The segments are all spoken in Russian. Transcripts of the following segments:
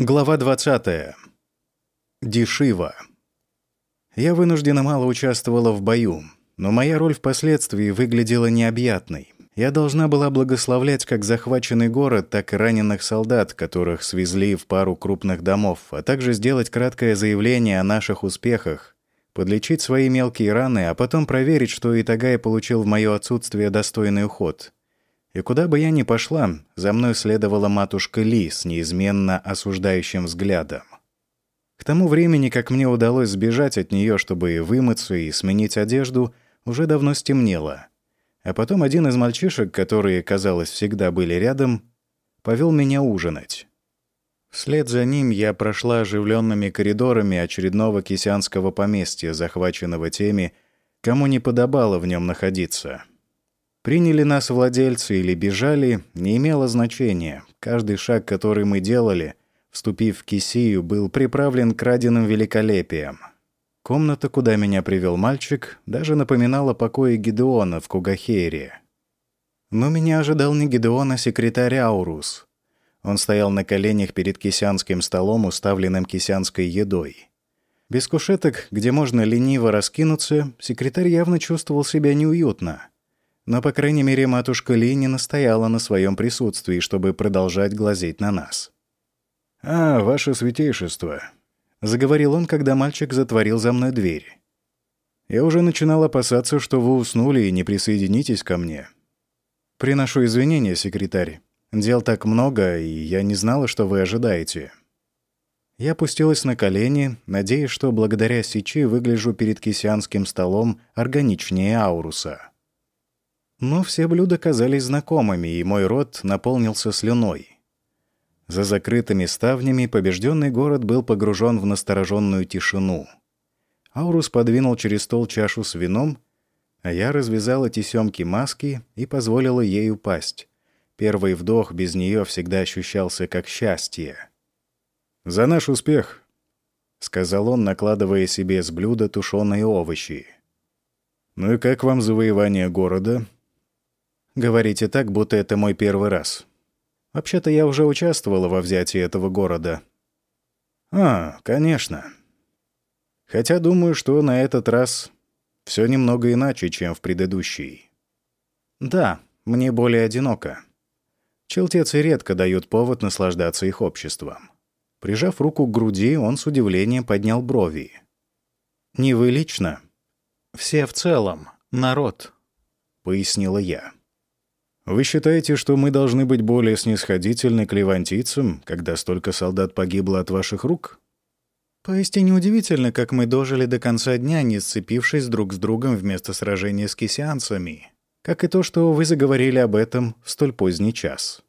Глава 20. Дешива. Я вынуждена мало участвовала в бою, но моя роль впоследствии выглядела необъятной. Я должна была благословлять как захваченный город, так и раненых солдат, которых свезли в пару крупных домов, а также сделать краткое заявление о наших успехах, подлечить свои мелкие раны, а потом проверить, что Итагай получил в моё отсутствие достойный уход — и куда бы я ни пошла, за мной следовала матушка Ли с неизменно осуждающим взглядом. К тому времени, как мне удалось сбежать от нее, чтобы вымыться и сменить одежду, уже давно стемнело. А потом один из мальчишек, которые, казалось, всегда были рядом, повел меня ужинать. Вслед за ним я прошла оживленными коридорами очередного кисянского поместья, захваченного теми, кому не подобало в нем находиться. Приняли нас владельцы или бежали, не имело значения. Каждый шаг, который мы делали, вступив в Кисию, был приправлен краденым великолепием. Комната, куда меня привел мальчик, даже напоминала покои Гидеона в Кугахере. Но меня ожидал не Гидеон, а секретарь Аурус. Он стоял на коленях перед кисянским столом, уставленным кисянской едой. Без кушеток, где можно лениво раскинуться, секретарь явно чувствовал себя неуютно — но, по крайней мере, матушка Ли не настояла на своем присутствии, чтобы продолжать глазеть на нас. «А, ваше святейшество», — заговорил он, когда мальчик затворил за мной дверь. «Я уже начинал опасаться, что вы уснули и не присоединитесь ко мне. Приношу извинения, секретарь. Дел так много, и я не знала, что вы ожидаете». Я опустилась на колени, надеясь, что благодаря сечи выгляжу перед кисянским столом органичнее Ауруса. Но все блюда казались знакомыми, и мой рот наполнился слюной. За закрытыми ставнями побежденный город был погружен в настороженную тишину. Аурус подвинул через стол чашу с вином, а я развязала тесемки маски и позволила ей упасть. Первый вдох без нее всегда ощущался как счастье. «За наш успех!» — сказал он, накладывая себе с блюда тушеные овощи. «Ну и как вам завоевание города?» Говорите так, будто это мой первый раз. Вообще-то я уже участвовала во взятии этого города. А, конечно. Хотя думаю, что на этот раз все немного иначе, чем в предыдущий. Да, мне более одиноко. Челтецы редко дают повод наслаждаться их обществом. Прижав руку к груди, он с удивлением поднял брови. «Не вы лично. Все в целом. Народ», — пояснила я. Вы считаете, что мы должны быть более снисходительны к левантийцам, когда столько солдат погибло от ваших рук? Поистине удивительно, как мы дожили до конца дня, не сцепившись друг с другом вместо сражения с кисианцами. Как и то, что вы заговорили об этом в столь поздний час.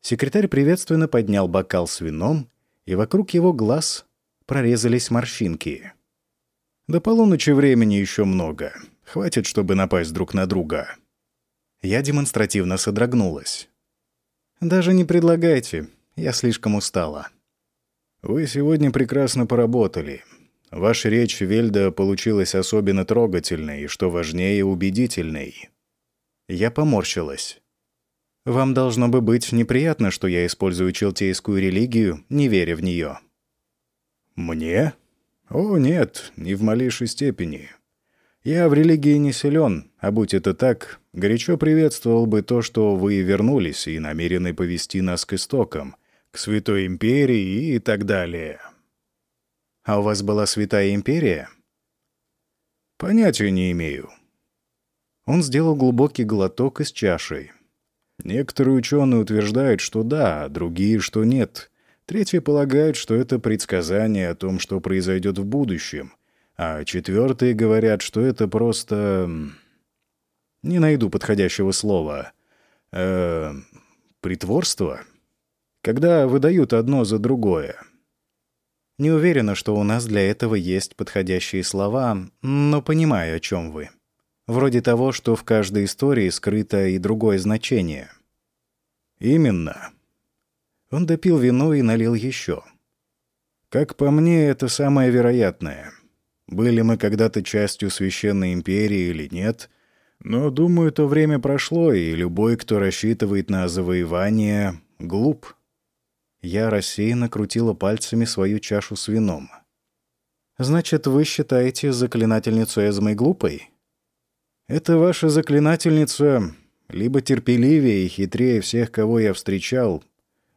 Секретарь приветственно поднял бокал с вином, и вокруг его глаз прорезались морщинки. До полуночи времени еще много. Хватит, чтобы напасть друг на друга. Я демонстративно содрогнулась. «Даже не предлагайте. Я слишком устала». «Вы сегодня прекрасно поработали. Ваша речь, Вельда, получилась особенно трогательной и, что важнее, убедительной». Я поморщилась. «Вам должно бы быть неприятно, что я использую челтейскую религию, не веря в нее. «Мне? О, нет, ни в малейшей степени. Я в религии не силен, а будь это так, горячо приветствовал бы то, что вы вернулись и намерены повести нас к истокам, к Святой Империи и так далее. А у вас была Святая Империя? Понятия не имею. Он сделал глубокий глоток из чаши. Некоторые ученые утверждают, что да, а другие, что нет. Третьи полагают, что это предсказание о том, что произойдет в будущем — а четвертые говорят, что это просто... Не найду подходящего слова. Э, притворство? Когда выдают одно за другое. Не уверена, что у нас для этого есть подходящие слова, но понимаю, о чем вы. Вроде того, что в каждой истории скрыто и другое значение. Именно. Он допил вино и налил еще. Как по мне, это самое вероятное — были мы когда-то частью священной империи или нет, но, думаю, то время прошло, и любой, кто рассчитывает на завоевание, глуп. Я рассеянно крутила пальцами свою чашу с вином. «Значит, вы считаете заклинательницу Эзмой глупой?» «Это ваша заклинательница либо терпеливее и хитрее всех, кого я встречал,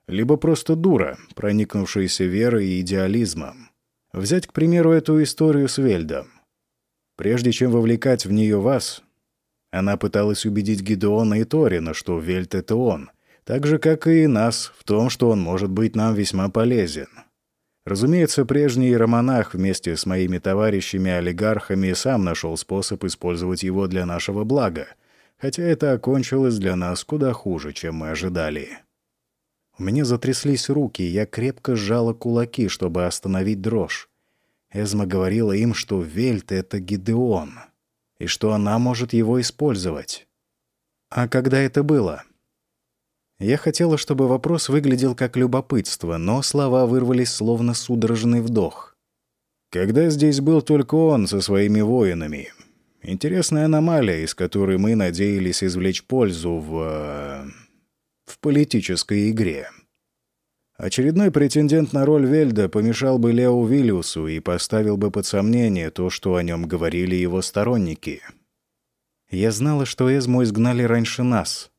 либо просто дура, проникнувшаяся верой и идеализмом. Взять, к примеру, эту историю с Вельдом. Прежде чем вовлекать в нее вас, она пыталась убедить Гидеона и Торина, что Вельт — это он, так же, как и нас, в том, что он может быть нам весьма полезен. Разумеется, прежний романах вместе с моими товарищами-олигархами сам нашел способ использовать его для нашего блага, хотя это окончилось для нас куда хуже, чем мы ожидали. У меня затряслись руки, я крепко сжала кулаки, чтобы остановить дрожь. Эзма говорила им, что Вельт — это Гидеон, и что она может его использовать. А когда это было? Я хотела, чтобы вопрос выглядел как любопытство, но слова вырвались словно судорожный вдох. Когда здесь был только он со своими воинами. Интересная аномалия, из которой мы надеялись извлечь пользу в... Э, в политической игре. Очередной претендент на роль Вельда помешал бы Лео Виллиусу и поставил бы под сомнение то, что о нем говорили его сторонники. Я знала, что Эзму изгнали раньше нас.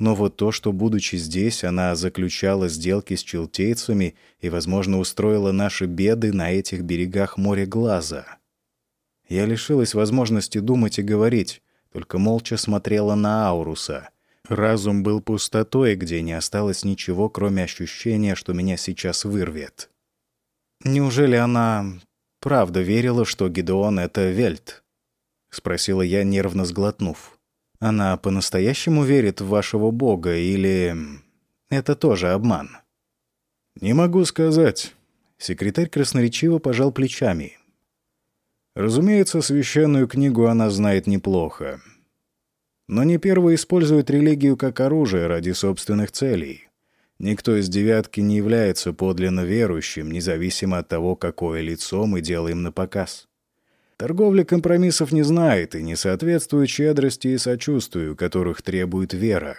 Но вот то, что, будучи здесь, она заключала сделки с челтейцами и, возможно, устроила наши беды на этих берегах моря глаза. Я лишилась возможности думать и говорить, только молча смотрела на Ауруса — Разум был пустотой, где не осталось ничего, кроме ощущения, что меня сейчас вырвет. «Неужели она правда верила, что Гидеон — это Вельт?» — спросила я, нервно сглотнув. «Она по-настоящему верит в вашего бога или... это тоже обман?» «Не могу сказать». Секретарь красноречиво пожал плечами. «Разумеется, священную книгу она знает неплохо. Но не первый использует религию как оружие ради собственных целей. Никто из девятки не является подлинно верующим, независимо от того, какое лицо мы делаем на показ. Торговля компромиссов не знает и не соответствует щедрости и сочувствию, которых требует вера.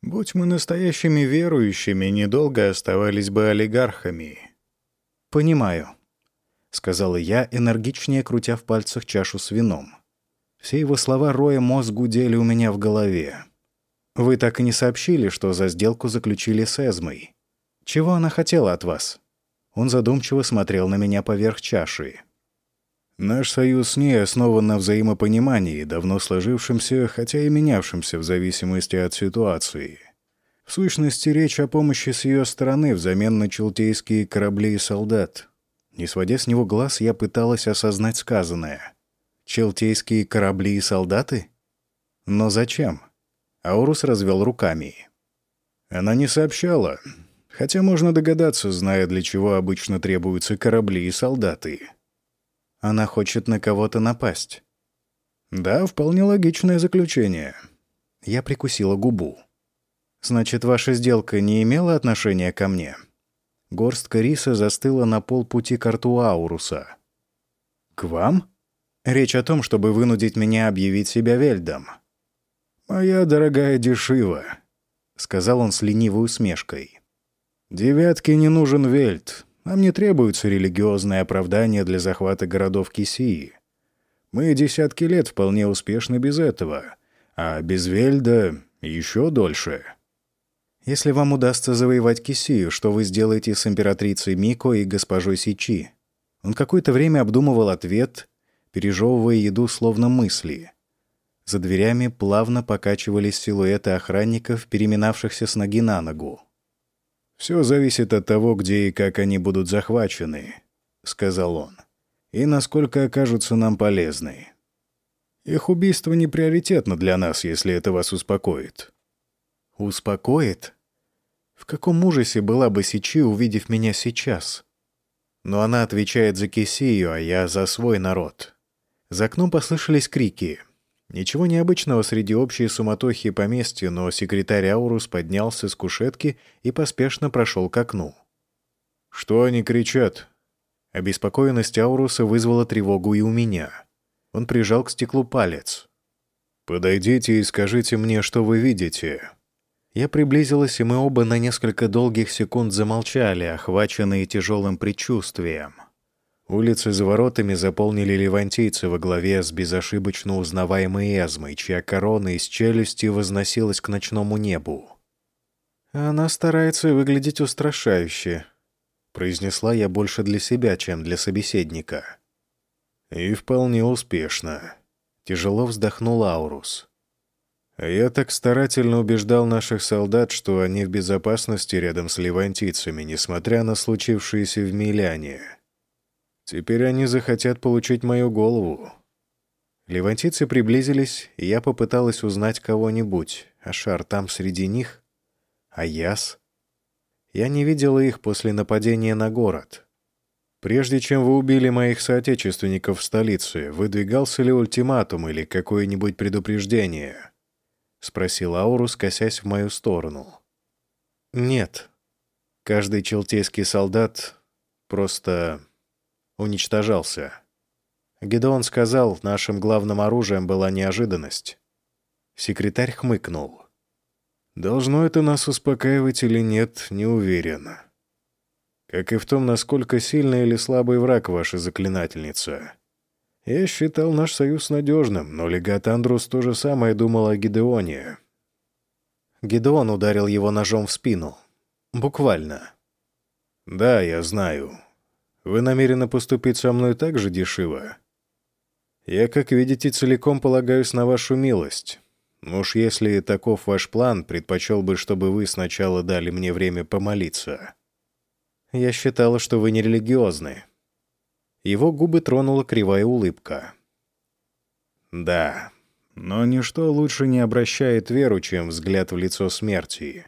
Будь мы настоящими верующими, недолго оставались бы олигархами. «Понимаю», — сказала я, энергичнее крутя в пальцах чашу с вином. Все его слова роя мозг гудели у меня в голове. «Вы так и не сообщили, что за сделку заключили с Эзмой. Чего она хотела от вас?» Он задумчиво смотрел на меня поверх чаши. «Наш союз с ней основан на взаимопонимании, давно сложившемся, хотя и менявшемся в зависимости от ситуации. В сущности, речь о помощи с ее стороны взамен на челтейские корабли и солдат. Не сводя с него глаз, я пыталась осознать сказанное. Челтейские корабли и солдаты? Но зачем? Аурус развел руками. Она не сообщала. Хотя можно догадаться, зная, для чего обычно требуются корабли и солдаты. Она хочет на кого-то напасть. Да, вполне логичное заключение. Я прикусила губу. Значит, ваша сделка не имела отношения ко мне? Горстка риса застыла на полпути к рту Ауруса. «К вам?» Речь о том, чтобы вынудить меня объявить себя Вельдом. «Моя дорогая Дешива», — сказал он с ленивой усмешкой. «Девятке не нужен Вельд. Нам не требуется религиозное оправдание для захвата городов Кисии. Мы десятки лет вполне успешны без этого, а без Вельда еще дольше». «Если вам удастся завоевать Кисию, что вы сделаете с императрицей Мико и госпожой Сичи?» Он какое-то время обдумывал ответ — пережевывая еду словно мысли. За дверями плавно покачивались силуэты охранников, переминавшихся с ноги на ногу. «Все зависит от того, где и как они будут захвачены», — сказал он, — «и насколько окажутся нам полезны. Их убийство не приоритетно для нас, если это вас успокоит». «Успокоит?» В каком ужасе была бы Сичи, увидев меня сейчас? Но она отвечает за Кисию, а я за свой народ. За окном послышались крики. Ничего необычного среди общей суматохи поместья, но секретарь Аурус поднялся с кушетки и поспешно прошел к окну. «Что они кричат?» Обеспокоенность Ауруса вызвала тревогу и у меня. Он прижал к стеклу палец. «Подойдите и скажите мне, что вы видите». Я приблизилась, и мы оба на несколько долгих секунд замолчали, охваченные тяжелым предчувствием. Улицы за воротами заполнили левантийцы во главе с безошибочно узнаваемой Эзмой, чья корона из челюсти возносилась к ночному небу. «Она старается выглядеть устрашающе», — произнесла я больше для себя, чем для собеседника. «И вполне успешно», — тяжело вздохнул Аурус. «Я так старательно убеждал наших солдат, что они в безопасности рядом с левантийцами, несмотря на случившееся в Миляне». Теперь они захотят получить мою голову. Левантийцы приблизились, и я попыталась узнать кого-нибудь. А шар там среди них? А яс? Я не видела их после нападения на город. Прежде чем вы убили моих соотечественников в столице, выдвигался ли ультиматум или какое-нибудь предупреждение? Спросил Аурус, косясь в мою сторону. Нет. Каждый челтейский солдат просто уничтожался. Гедеон сказал, нашим главным оружием была неожиданность. Секретарь хмыкнул. «Должно это нас успокаивать или нет, не уверен. Как и в том, насколько сильный или слабый враг ваша заклинательница. Я считал наш союз надежным, но легат Андрус то же самое думал о Гидеоне». Гидеон ударил его ножом в спину. Буквально. «Да, я знаю. Вы намерены поступить со мной так же дешево? Я, как видите, целиком полагаюсь на вашу милость. Уж если таков ваш план, предпочел бы, чтобы вы сначала дали мне время помолиться. Я считала, что вы нерелигиозны. Его губы тронула кривая улыбка. Да, но ничто лучше не обращает веру, чем взгляд в лицо смерти.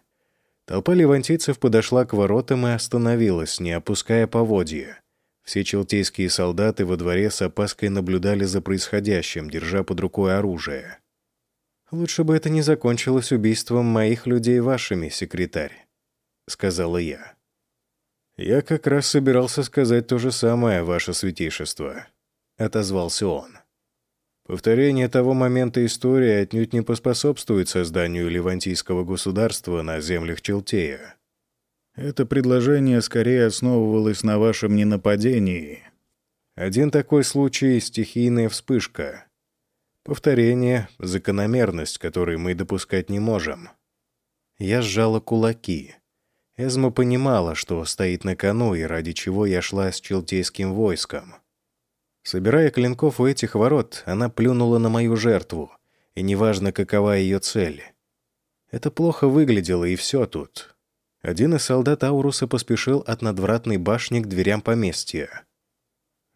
Толпа левантийцев подошла к воротам и остановилась, не опуская поводья. Все челтейские солдаты во дворе с опаской наблюдали за происходящим, держа под рукой оружие. «Лучше бы это не закончилось убийством моих людей вашими, секретарь», — сказала я. «Я как раз собирался сказать то же самое, ваше святейшество», — отозвался он. Повторение того момента истории отнюдь не поспособствует созданию левантийского государства на землях Челтея. Это предложение скорее основывалось на вашем ненападении. Один такой случай — стихийная вспышка. Повторение — закономерность, которой мы допускать не можем. Я сжала кулаки. Эзма понимала, что стоит на кону и ради чего я шла с челтейским войском. Собирая клинков у этих ворот, она плюнула на мою жертву, и неважно, какова ее цель. Это плохо выглядело, и все тут. Один из солдат Ауруса поспешил от надвратной башни к дверям поместья.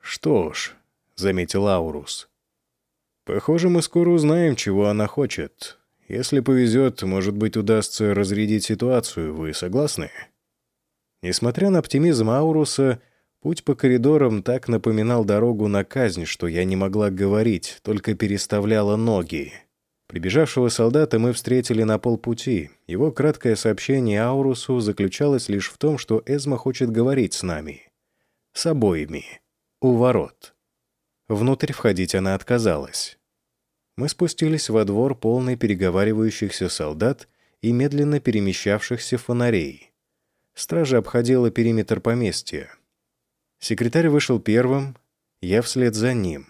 «Что ж», — заметил Аурус, — «похоже, мы скоро узнаем, чего она хочет. Если повезет, может быть, удастся разрядить ситуацию. Вы согласны?» Несмотря на оптимизм Ауруса, путь по коридорам так напоминал дорогу на казнь, что я не могла говорить, только переставляла ноги. Прибежавшего солдата мы встретили на полпути. Его краткое сообщение Аурусу заключалось лишь в том, что Эзма хочет говорить с нами. С обоими. У ворот. Внутрь входить она отказалась. Мы спустились во двор, полный переговаривающихся солдат и медленно перемещавшихся фонарей. Стража обходила периметр поместья. Секретарь вышел первым, я вслед за ним —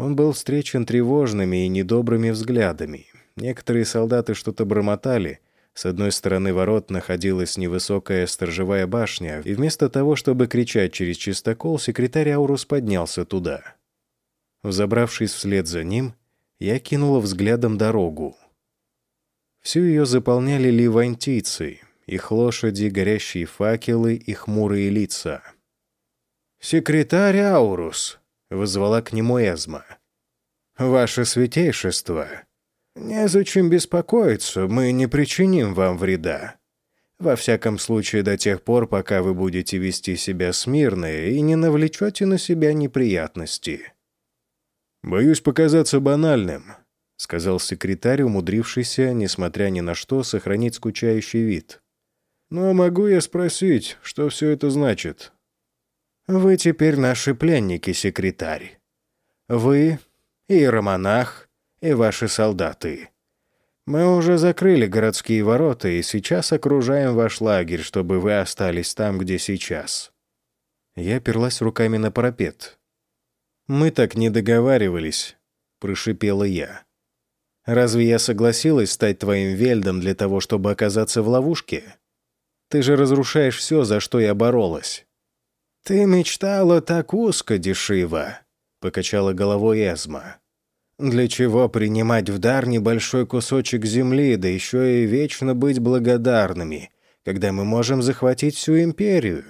он был встречен тревожными и недобрыми взглядами. Некоторые солдаты что-то бормотали. С одной стороны ворот находилась невысокая сторожевая башня, и вместо того, чтобы кричать через чистокол, секретарь Аурус поднялся туда. Взобравшись вслед за ним, я кинула взглядом дорогу. Всю ее заполняли ливантийцы, их лошади, горящие факелы и хмурые лица. «Секретарь Аурус!» — вызвала к нему Эзма. «Ваше святейшество, незачем беспокоиться, мы не причиним вам вреда. Во всяком случае, до тех пор, пока вы будете вести себя смирно и не навлечете на себя неприятности». «Боюсь показаться банальным», — сказал секретарь, умудрившийся, несмотря ни на что, сохранить скучающий вид. «Но могу я спросить, что все это значит?» Вы теперь наши пленники, секретарь. Вы, иеромонах и ваши солдаты. Мы уже закрыли городские ворота и сейчас окружаем ваш лагерь, чтобы вы остались там, где сейчас». Я оперлась руками на парапет. «Мы так не договаривались», — прошипела я. «Разве я согласилась стать твоим вельдом для того, чтобы оказаться в ловушке? Ты же разрушаешь все, за что я боролась». «Ты мечтала так узко, Дешива», — покачала головой Эзма. «Для чего принимать в дар небольшой кусочек земли, да еще и вечно быть благодарными, когда мы можем захватить всю империю?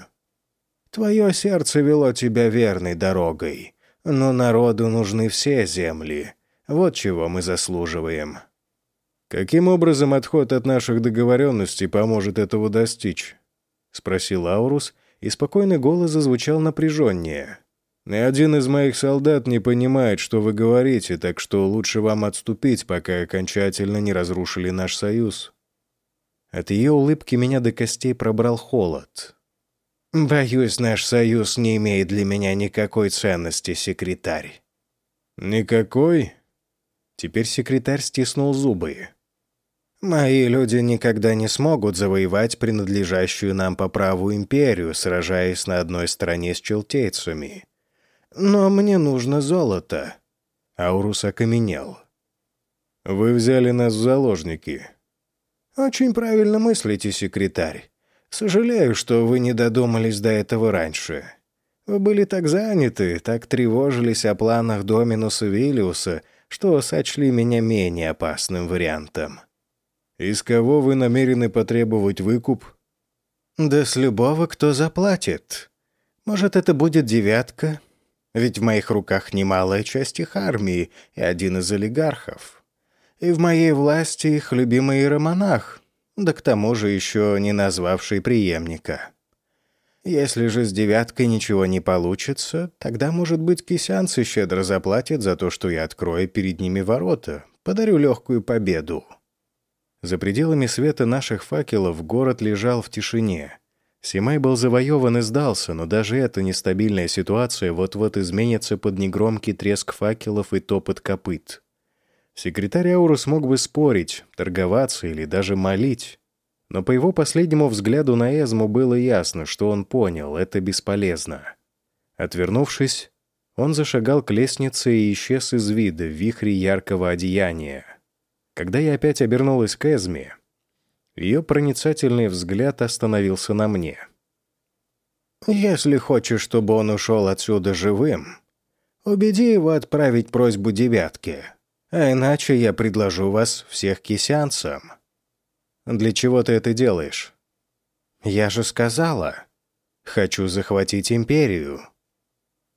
Твое сердце вело тебя верной дорогой, но народу нужны все земли. Вот чего мы заслуживаем». «Каким образом отход от наших договоренностей поможет этого достичь?» — спросил Аурус, и спокойный голос зазвучал напряженнее. «Ни один из моих солдат не понимает, что вы говорите, так что лучше вам отступить, пока окончательно не разрушили наш союз». От ее улыбки меня до костей пробрал холод. «Боюсь, наш союз не имеет для меня никакой ценности, секретарь». «Никакой?» Теперь секретарь стиснул зубы. «Мои люди никогда не смогут завоевать принадлежащую нам по праву империю, сражаясь на одной стороне с челтейцами. Но мне нужно золото». Аурус окаменел. «Вы взяли нас в заложники». «Очень правильно мыслите, секретарь. Сожалею, что вы не додумались до этого раньше. Вы были так заняты, так тревожились о планах Доминуса Виллиуса, что сочли меня менее опасным вариантом. Из кого вы намерены потребовать выкуп? Да с любого, кто заплатит. Может, это будет девятка? Ведь в моих руках немалая часть их армии и один из олигархов. И в моей власти их любимый иеромонах, да к тому же еще не назвавший преемника. Если же с девяткой ничего не получится, тогда, может быть, кисянцы щедро заплатят за то, что я открою перед ними ворота, подарю легкую победу. За пределами света наших факелов город лежал в тишине. Симай был завоеван и сдался, но даже эта нестабильная ситуация вот-вот изменится под негромкий треск факелов и топот копыт. Секретарь Аурус мог бы спорить, торговаться или даже молить. Но по его последнему взгляду на Эзму было ясно, что он понял, это бесполезно. Отвернувшись, он зашагал к лестнице и исчез из вида в вихре яркого одеяния. Когда я опять обернулась к Эзме, ее проницательный взгляд остановился на мне. «Если хочешь, чтобы он ушел отсюда живым, убеди его отправить просьбу девятке», а иначе я предложу вас всех кисянцам. Для чего ты это делаешь? Я же сказала. Хочу захватить империю.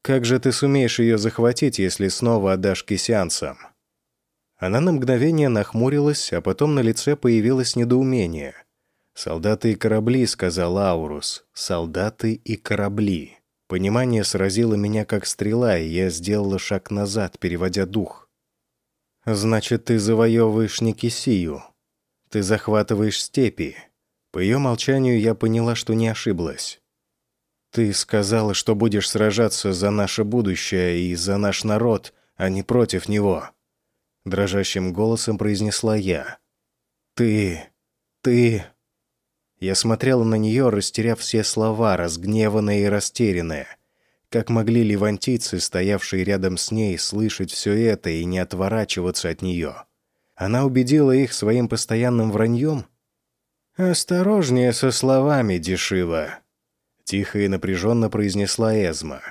Как же ты сумеешь ее захватить, если снова отдашь кисянцам? Она на мгновение нахмурилась, а потом на лице появилось недоумение. «Солдаты и корабли», — сказал Аурус. «Солдаты и корабли». Понимание сразило меня как стрела, и я сделала шаг назад, переводя дух. «Значит, ты завоевываешь Никисию. Ты захватываешь степи». По ее молчанию я поняла, что не ошиблась. «Ты сказала, что будешь сражаться за наше будущее и за наш народ, а не против него», — дрожащим голосом произнесла я. «Ты... ты...» Я смотрела на нее, растеряв все слова, разгневанная и растерянная — как могли левантийцы, стоявшие рядом с ней, слышать все это и не отворачиваться от нее? Она убедила их своим постоянным враньем? «Осторожнее со словами, Дешива», — тихо и напряженно произнесла Эзма.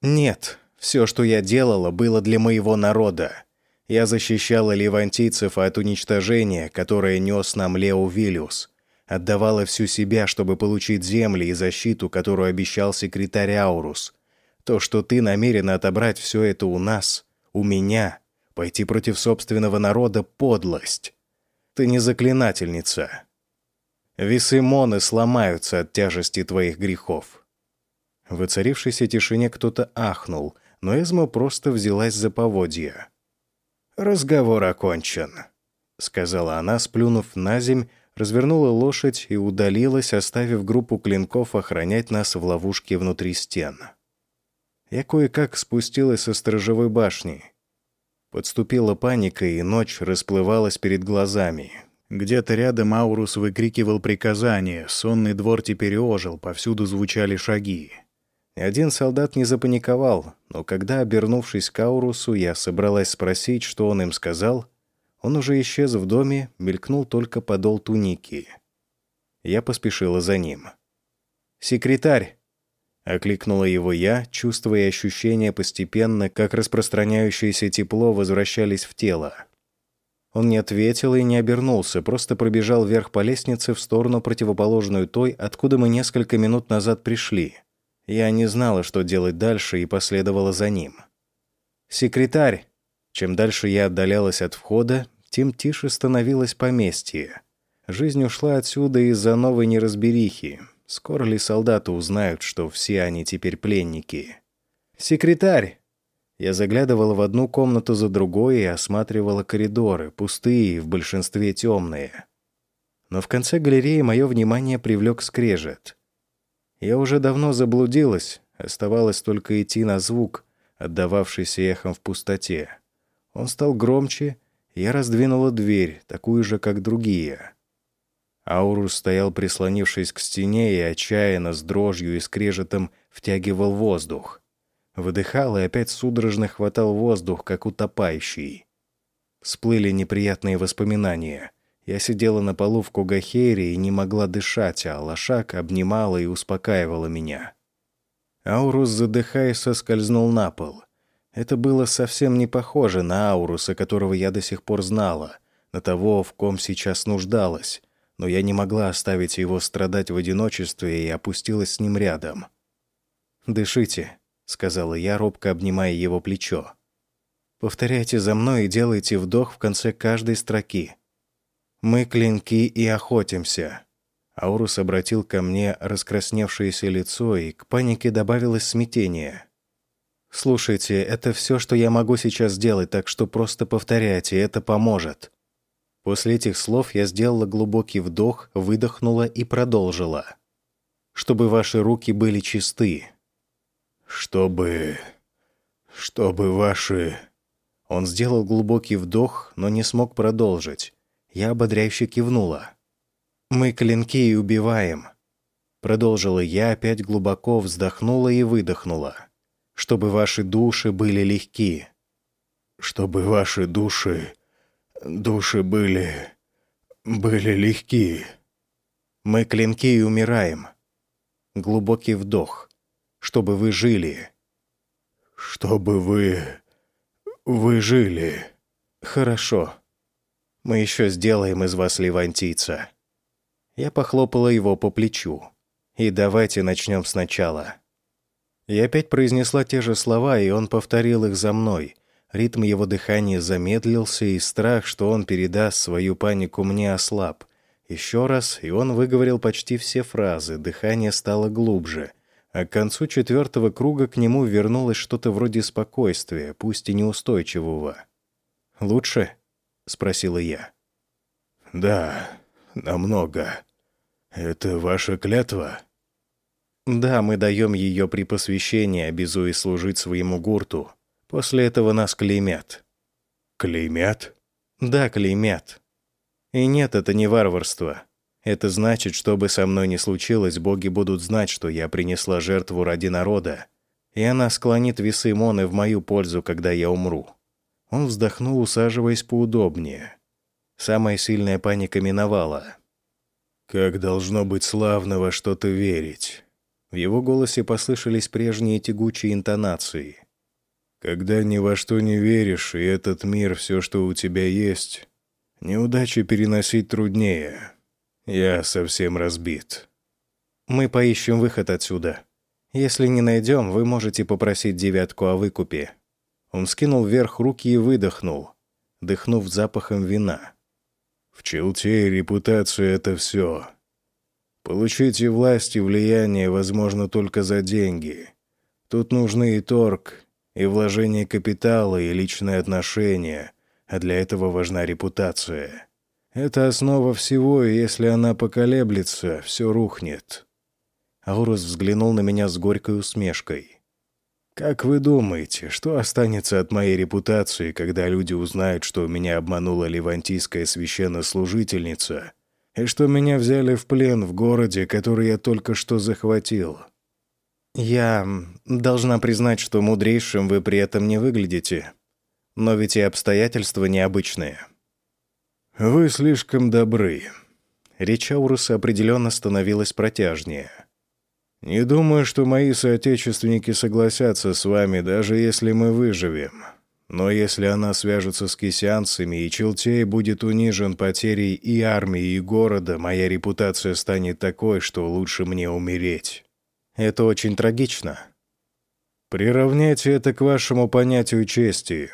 «Нет, все, что я делала, было для моего народа. Я защищала левантийцев от уничтожения, которое нес нам Лео Виллиус отдавала всю себя, чтобы получить земли и защиту, которую обещал секретарь Аурус. То, что ты намерена отобрать все это у нас, у меня, пойти против собственного народа — подлость. Ты не заклинательница. Весы Моны сломаются от тяжести твоих грехов». В воцарившейся тишине кто-то ахнул, но Эзма просто взялась за поводья. «Разговор окончен», — сказала она, сплюнув на земь развернула лошадь и удалилась, оставив группу клинков охранять нас в ловушке внутри стен. Я кое-как спустилась со сторожевой башни. Подступила паника, и ночь расплывалась перед глазами. Где-то рядом Аурус выкрикивал приказания, сонный двор теперь ожил, повсюду звучали шаги. Ни один солдат не запаниковал, но когда, обернувшись к Аурусу, я собралась спросить, что он им сказал, он уже исчез в доме, мелькнул только подол туники. Я поспешила за ним. «Секретарь!» — окликнула его я, чувствуя ощущения постепенно, как распространяющееся тепло возвращались в тело. Он не ответил и не обернулся, просто пробежал вверх по лестнице в сторону, противоположную той, откуда мы несколько минут назад пришли. Я не знала, что делать дальше, и последовала за ним. «Секретарь!» Чем дальше я отдалялась от входа, тем тише становилось поместье. Жизнь ушла отсюда из-за новой неразберихи. Скоро ли солдаты узнают, что все они теперь пленники? «Секретарь!» Я заглядывала в одну комнату за другой и осматривала коридоры, пустые и в большинстве темные. Но в конце галереи мое внимание привлек скрежет. Я уже давно заблудилась, оставалось только идти на звук, отдававшийся эхом в пустоте. Он стал громче, я раздвинула дверь, такую же, как другие. Аурус стоял, прислонившись к стене, и отчаянно, с дрожью и скрежетом втягивал воздух. Выдыхал и опять судорожно хватал воздух, как утопающий. Всплыли неприятные воспоминания. Я сидела на полу в Кугахере и не могла дышать, а лошак обнимала и успокаивала меня. Аурус, задыхаясь, соскользнул на пол. Это было совсем не похоже на Ауруса, которого я до сих пор знала, на того, в ком сейчас нуждалась, но я не могла оставить его страдать в одиночестве и опустилась с ним рядом. «Дышите», сказала я, робко обнимая его плечо. Повторяйте за мной и делайте вдох в конце каждой строки. Мы клинки и охотимся. Аурус обратил ко мне раскрасневшееся лицо, и к панике добавилось смятение. «Слушайте, это все, что я могу сейчас сделать, так что просто повторяйте, это поможет». После этих слов я сделала глубокий вдох, выдохнула и продолжила. «Чтобы ваши руки были чисты, «Чтобы... чтобы ваши...» Он сделал глубокий вдох, но не смог продолжить. Я ободряюще кивнула. «Мы клинки и убиваем», — продолжила я, опять глубоко вздохнула и выдохнула. «Чтобы ваши души были легки». «Чтобы ваши души... души были... были легки». «Мы клинки и умираем». Глубокий вдох чтобы вы жили». «Чтобы вы... вы жили». «Хорошо. Мы еще сделаем из вас левантийца». Я похлопала его по плечу. «И давайте начнем сначала». Я опять произнесла те же слова, и он повторил их за мной. Ритм его дыхания замедлился, и страх, что он передаст свою панику мне, ослаб. Еще раз, и он выговорил почти все фразы, дыхание стало глубже — а к концу четвертого круга к нему вернулось что-то вроде спокойствия, пусть и неустойчивого. «Лучше?» — спросила я. «Да, намного. Это ваша клятва?» «Да, мы даем ее при посвящении, обязуясь служить своему гурту. После этого нас клеймят». «Клеймят?» «Да, клеймят. И нет, это не варварство. Это значит, что бы со мной ни случилось, боги будут знать, что я принесла жертву ради народа, и она склонит весы Моны в мою пользу, когда я умру». Он вздохнул, усаживаясь поудобнее. Самая сильная паника миновала. «Как должно быть славно во что-то верить!» В его голосе послышались прежние тягучие интонации. «Когда ни во что не веришь, и этот мир — все, что у тебя есть, неудачи переносить труднее». Я совсем разбит. Мы поищем выход отсюда. Если не найдем, вы можете попросить девятку о выкупе. Он скинул вверх руки и выдохнул, дыхнув запахом вина. В Челте репутация — это все. Получить и власть, и влияние возможно только за деньги. Тут нужны и торг, и вложение капитала, и личные отношения, а для этого важна репутация. Это основа всего, и если она поколеблется, все рухнет». Аурус взглянул на меня с горькой усмешкой. Как вы думаете, что останется от моей репутации, когда люди узнают, что меня обманула левантийская священнослужительница и что меня взяли в плен в городе, который я только что захватил?» «Я должна признать, что мудрейшим вы при этом не выглядите. Но ведь и обстоятельства необычные». «Вы слишком добры». Речь Ауруса определенно становилась протяжнее. «Не думаю, что мои соотечественники согласятся с вами, даже если мы выживем. Но если она свяжется с кисянцами, и Челтей будет унижен потерей и армии, и города, моя репутация станет такой, что лучше мне умереть». Это очень трагично. Приравняйте это к вашему понятию чести.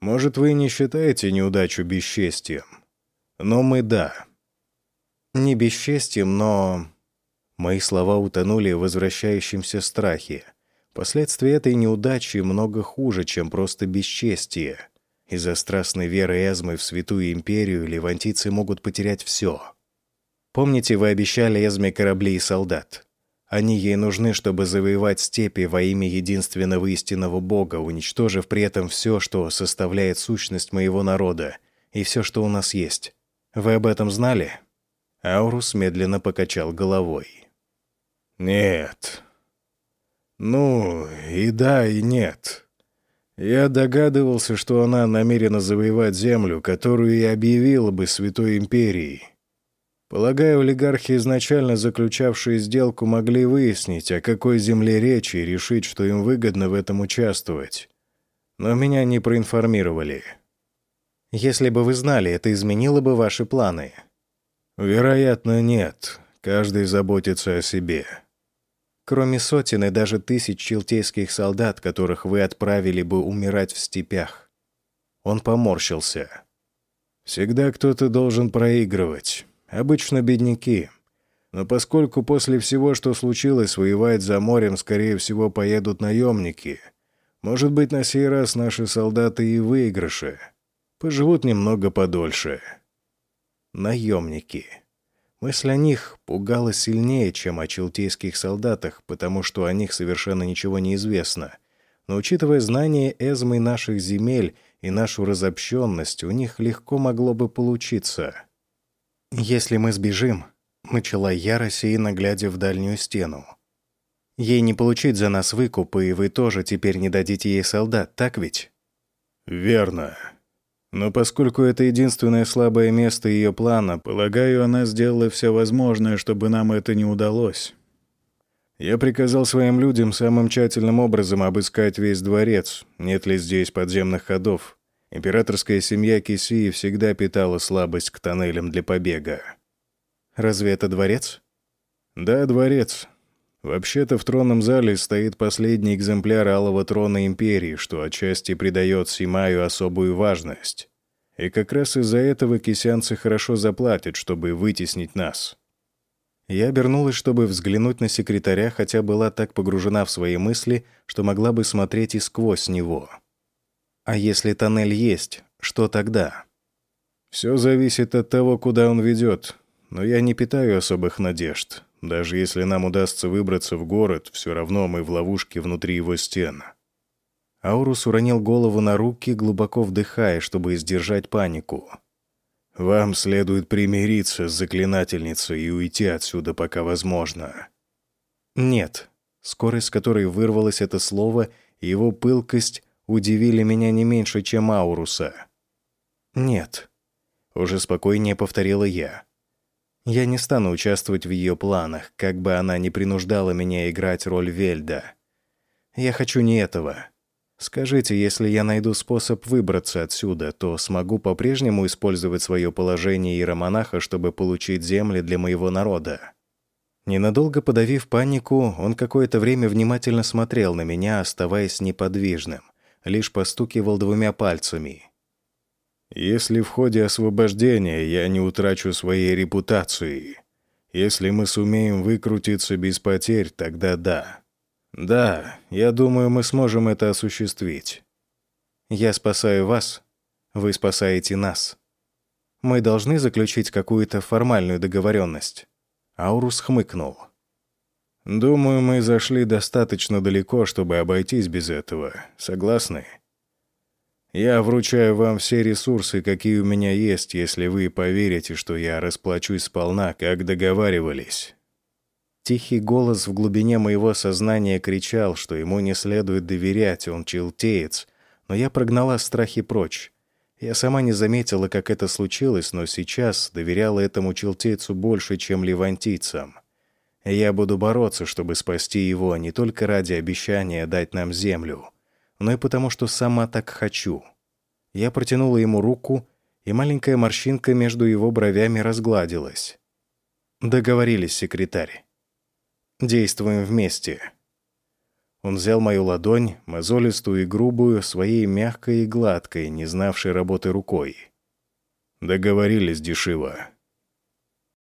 Может, вы не считаете неудачу бесчестием, но мы — да. Не бесчестием, но... Мои слова утонули в возвращающемся страхе. Последствия этой неудачи много хуже, чем просто бесчестие. Из-за страстной веры Эзмы в Святую Империю левантийцы могут потерять все. Помните, вы обещали Эзме корабли и солдат? Они ей нужны, чтобы завоевать степи во имя единственного истинного Бога, уничтожив при этом все, что составляет сущность моего народа, и все, что у нас есть. Вы об этом знали?» Аурус медленно покачал головой. «Нет. Ну, и да, и нет. Я догадывался, что она намерена завоевать землю, которую и объявила бы Святой Империей. Полагаю, олигархи, изначально заключавшие сделку, могли выяснить, о какой земле речь и решить, что им выгодно в этом участвовать. Но меня не проинформировали. Если бы вы знали, это изменило бы ваши планы. Вероятно, нет. Каждый заботится о себе. Кроме сотен и даже тысяч челтейских солдат, которых вы отправили бы умирать в степях. Он поморщился. Всегда кто-то должен проигрывать. Обычно бедняки. Но поскольку после всего, что случилось, воевать за морем, скорее всего, поедут наемники, может быть, на сей раз наши солдаты и выигрыши. Поживут немного подольше. Наемники. Мысль о них пугала сильнее, чем о челтейских солдатах, потому что о них совершенно ничего не известно. Но учитывая знания Эзмы наших земель и нашу разобщенность, у них легко могло бы получиться. «Если мы сбежим», — начала я, рассеянно глядя в дальнюю стену. «Ей не получить за нас выкуп, и вы тоже теперь не дадите ей солдат, так ведь?» «Верно. Но поскольку это единственное слабое место ее плана, полагаю, она сделала все возможное, чтобы нам это не удалось. Я приказал своим людям самым тщательным образом обыскать весь дворец, нет ли здесь подземных ходов, Императорская семья Кисии всегда питала слабость к тоннелям для побега. Разве это дворец? Да, дворец. Вообще-то в тронном зале стоит последний экземпляр Алого Трона Империи, что отчасти придает Симаю особую важность. И как раз из-за этого кисянцы хорошо заплатят, чтобы вытеснить нас. Я обернулась, чтобы взглянуть на секретаря, хотя была так погружена в свои мысли, что могла бы смотреть и сквозь него. А если тоннель есть, что тогда? Все зависит от того, куда он ведет. Но я не питаю особых надежд. Даже если нам удастся выбраться в город, все равно мы в ловушке внутри его стен. Аурус уронил голову на руки, глубоко вдыхая, чтобы сдержать панику. «Вам следует примириться с заклинательницей и уйти отсюда, пока возможно». «Нет». Скорость, с которой вырвалось это слово, и его пылкость удивили меня не меньше, чем Ауруса. «Нет», — уже спокойнее повторила я. «Я не стану участвовать в ее планах, как бы она ни принуждала меня играть роль Вельда. Я хочу не этого. Скажите, если я найду способ выбраться отсюда, то смогу по-прежнему использовать свое положение иеромонаха, чтобы получить земли для моего народа». Ненадолго подавив панику, он какое-то время внимательно смотрел на меня, оставаясь неподвижным лишь постукивал двумя пальцами. «Если в ходе освобождения я не утрачу своей репутации, если мы сумеем выкрутиться без потерь, тогда да. Да, я думаю, мы сможем это осуществить. Я спасаю вас, вы спасаете нас. Мы должны заключить какую-то формальную договоренность». Аурус хмыкнул. Думаю, мы зашли достаточно далеко, чтобы обойтись без этого. Согласны? Я вручаю вам все ресурсы, какие у меня есть, если вы поверите, что я расплачусь сполна, как договаривались». Тихий голос в глубине моего сознания кричал, что ему не следует доверять, он челтеец, но я прогнала страхи прочь. Я сама не заметила, как это случилось, но сейчас доверяла этому челтейцу больше, чем левантийцам. Я буду бороться, чтобы спасти его не только ради обещания дать нам землю, но и потому, что сама так хочу. Я протянула ему руку, и маленькая морщинка между его бровями разгладилась. Договорились, секретарь. Действуем вместе. Он взял мою ладонь, мозолистую и грубую, своей мягкой и гладкой, не знавшей работы рукой. Договорились, Дешива.